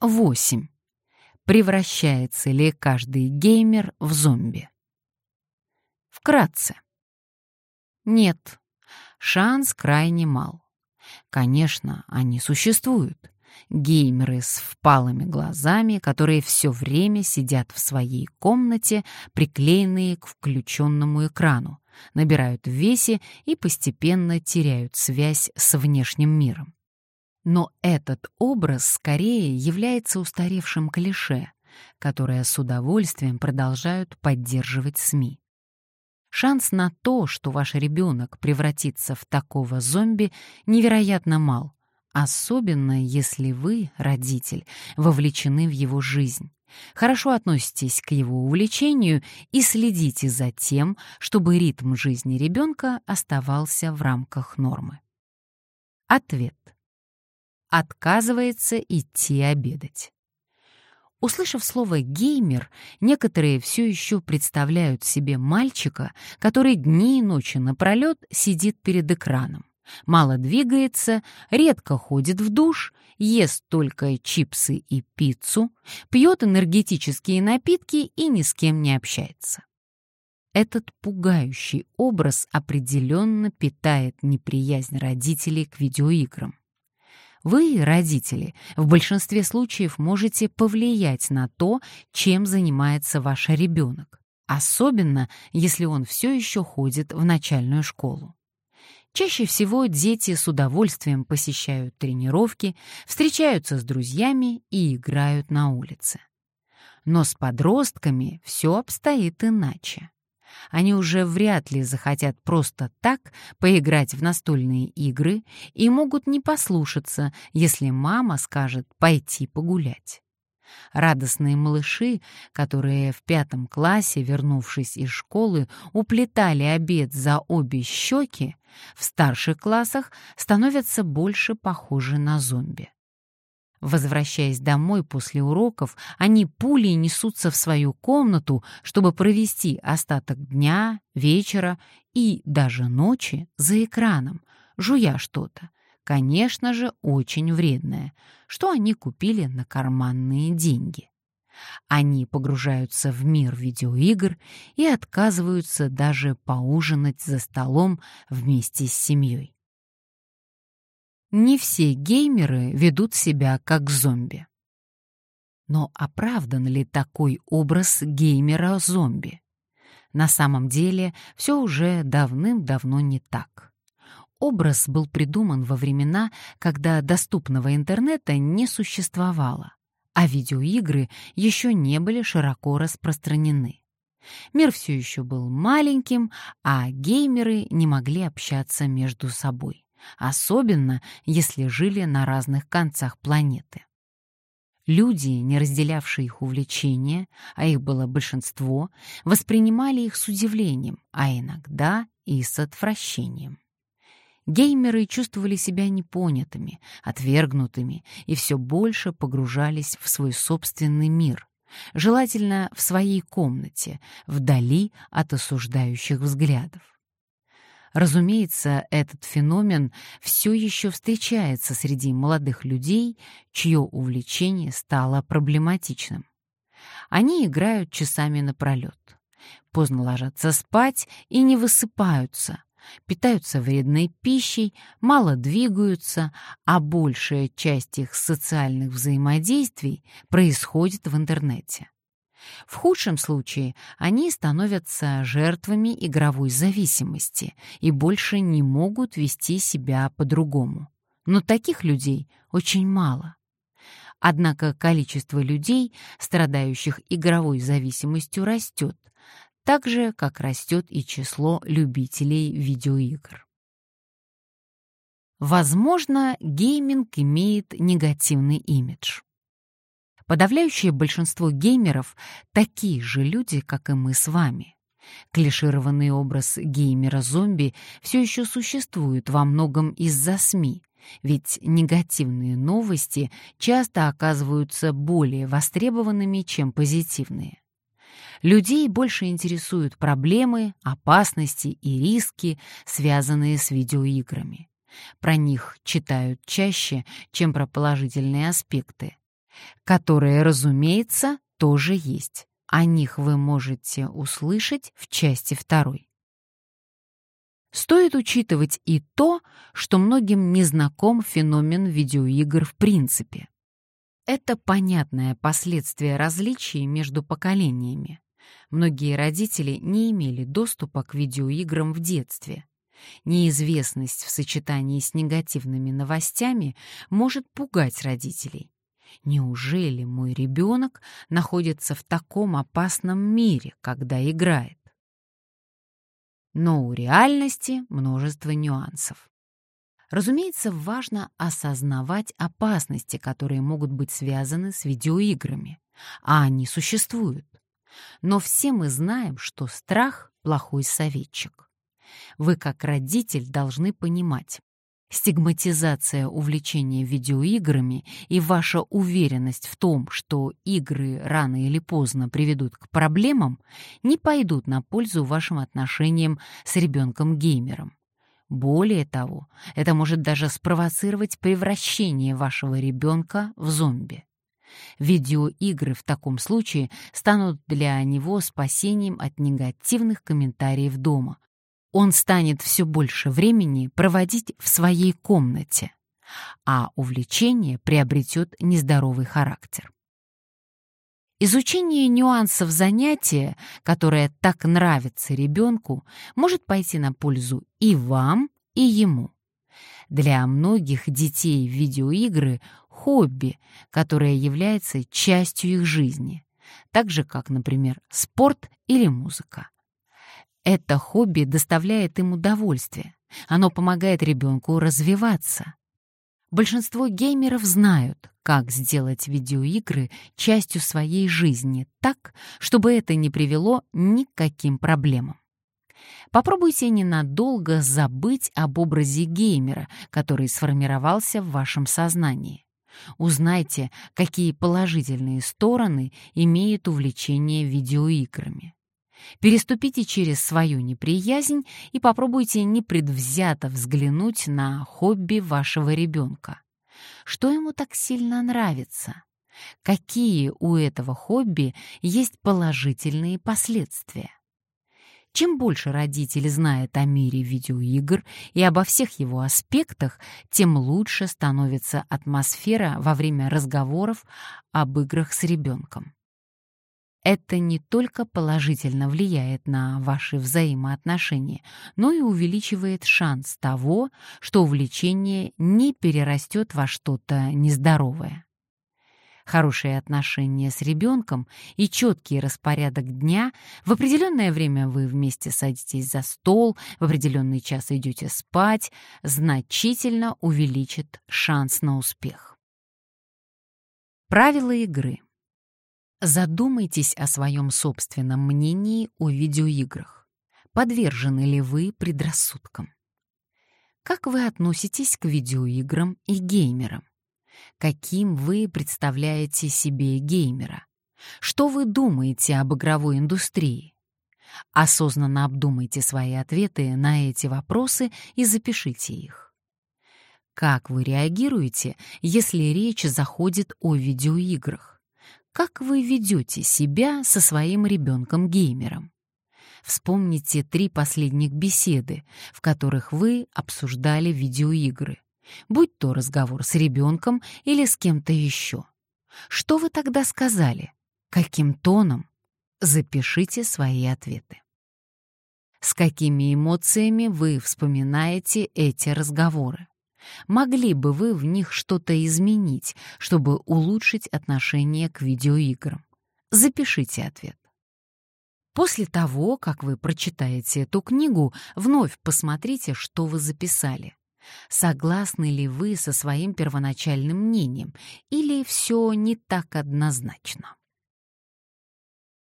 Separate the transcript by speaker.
Speaker 1: 8. Превращается ли каждый геймер в зомби? Вкратце. Нет, шанс крайне мал. Конечно, они существуют. Геймеры с впалыми глазами, которые все время сидят в своей комнате, приклеенные к включенному экрану, набирают в весе и постепенно теряют связь с внешним миром. Но этот образ скорее является устаревшим клише, которое с удовольствием продолжают поддерживать СМИ. Шанс на то, что ваш ребенок превратится в такого зомби, невероятно мал, особенно если вы, родитель, вовлечены в его жизнь. Хорошо относитесь к его увлечению и следите за тем, чтобы ритм жизни ребенка оставался в рамках нормы. Ответ. Отказывается идти обедать. Услышав слово «геймер», некоторые все еще представляют себе мальчика, который дни и ночи напролет сидит перед экраном, мало двигается, редко ходит в душ, ест только чипсы и пиццу, пьет энергетические напитки и ни с кем не общается. Этот пугающий образ определенно питает неприязнь родителей к видеоиграм. Вы, родители, в большинстве случаев можете повлиять на то, чем занимается ваш ребенок, особенно если он все еще ходит в начальную школу. Чаще всего дети с удовольствием посещают тренировки, встречаются с друзьями и играют на улице. Но с подростками все обстоит иначе они уже вряд ли захотят просто так поиграть в настольные игры и могут не послушаться, если мама скажет пойти погулять. Радостные малыши, которые в пятом классе, вернувшись из школы, уплетали обед за обе щеки, в старших классах становятся больше похожи на зомби. Возвращаясь домой после уроков, они пулей несутся в свою комнату, чтобы провести остаток дня, вечера и даже ночи за экраном, жуя что-то, конечно же, очень вредное, что они купили на карманные деньги. Они погружаются в мир видеоигр и отказываются даже поужинать за столом вместе с семьей. Не все геймеры ведут себя как зомби. Но оправдан ли такой образ геймера-зомби? На самом деле все уже давным-давно не так. Образ был придуман во времена, когда доступного интернета не существовало, а видеоигры еще не были широко распространены. Мир все еще был маленьким, а геймеры не могли общаться между собой особенно если жили на разных концах планеты. Люди, не разделявшие их увлечения, а их было большинство, воспринимали их с удивлением, а иногда и с отвращением. Геймеры чувствовали себя непонятыми, отвергнутыми и все больше погружались в свой собственный мир, желательно в своей комнате, вдали от осуждающих взглядов. Разумеется, этот феномен все еще встречается среди молодых людей, чье увлечение стало проблематичным. Они играют часами напролет, поздно ложатся спать и не высыпаются, питаются вредной пищей, мало двигаются, а большая часть их социальных взаимодействий происходит в интернете. В худшем случае они становятся жертвами игровой зависимости и больше не могут вести себя по-другому. Но таких людей очень мало. Однако количество людей, страдающих игровой зависимостью, растет, так же, как растет и число любителей видеоигр. Возможно, гейминг имеет негативный имидж. Подавляющее большинство геймеров — такие же люди, как и мы с вами. Клишированный образ геймера-зомби все еще существует во многом из-за СМИ, ведь негативные новости часто оказываются более востребованными, чем позитивные. Людей больше интересуют проблемы, опасности и риски, связанные с видеоиграми. Про них читают чаще, чем про положительные аспекты. Которые, разумеется, тоже есть. О них вы можете услышать в части второй. Стоит учитывать и то, что многим не знаком феномен видеоигр в принципе. Это понятное последствие различий между поколениями. Многие родители не имели доступа к видеоиграм в детстве. Неизвестность в сочетании с негативными новостями может пугать родителей. Неужели мой ребенок находится в таком опасном мире, когда играет? Но у реальности множество нюансов. Разумеется, важно осознавать опасности, которые могут быть связаны с видеоиграми, а они существуют. Но все мы знаем, что страх — плохой советчик. Вы, как родитель, должны понимать, Стигматизация увлечения видеоиграми и ваша уверенность в том, что игры рано или поздно приведут к проблемам, не пойдут на пользу вашим отношениям с ребенком-геймером. Более того, это может даже спровоцировать превращение вашего ребенка в зомби. Видеоигры в таком случае станут для него спасением от негативных комментариев дома, он станет все больше времени проводить в своей комнате, а увлечение приобретет нездоровый характер. Изучение нюансов занятия, которое так нравится ребенку, может пойти на пользу и вам, и ему. Для многих детей видеоигры — хобби, которое является частью их жизни, так же, как, например, спорт или музыка. Это хобби доставляет им удовольствие. Оно помогает ребенку развиваться. Большинство геймеров знают, как сделать видеоигры частью своей жизни так, чтобы это не привело ни к каким проблемам. Попробуйте ненадолго забыть об образе геймера, который сформировался в вашем сознании. Узнайте, какие положительные стороны имеет увлечение видеоиграми. Переступите через свою неприязнь и попробуйте непредвзято взглянуть на хобби вашего ребенка. Что ему так сильно нравится? Какие у этого хобби есть положительные последствия? Чем больше родитель знает о мире видеоигр и обо всех его аспектах, тем лучше становится атмосфера во время разговоров об играх с ребенком это не только положительно влияет на ваши взаимоотношения, но и увеличивает шанс того, что увлечение не перерастет во что-то нездоровое. Хорошие отношения с ребенком и четкий распорядок дня, в определенное время вы вместе садитесь за стол, в определенный час идете спать, значительно увеличит шанс на успех. Правила игры. Задумайтесь о своем собственном мнении о видеоиграх. Подвержены ли вы предрассудкам? Как вы относитесь к видеоиграм и геймерам? Каким вы представляете себе геймера? Что вы думаете об игровой индустрии? Осознанно обдумайте свои ответы на эти вопросы и запишите их. Как вы реагируете, если речь заходит о видеоиграх? Как вы ведете себя со своим ребенком-геймером? Вспомните три последних беседы, в которых вы обсуждали видеоигры, будь то разговор с ребенком или с кем-то еще. Что вы тогда сказали? Каким тоном? Запишите свои ответы. С какими эмоциями вы вспоминаете эти разговоры? Могли бы вы в них что-то изменить, чтобы улучшить отношение к видеоиграм? Запишите ответ. После того, как вы прочитаете эту книгу, вновь посмотрите, что вы записали. Согласны ли вы со своим первоначальным мнением, или все не так однозначно?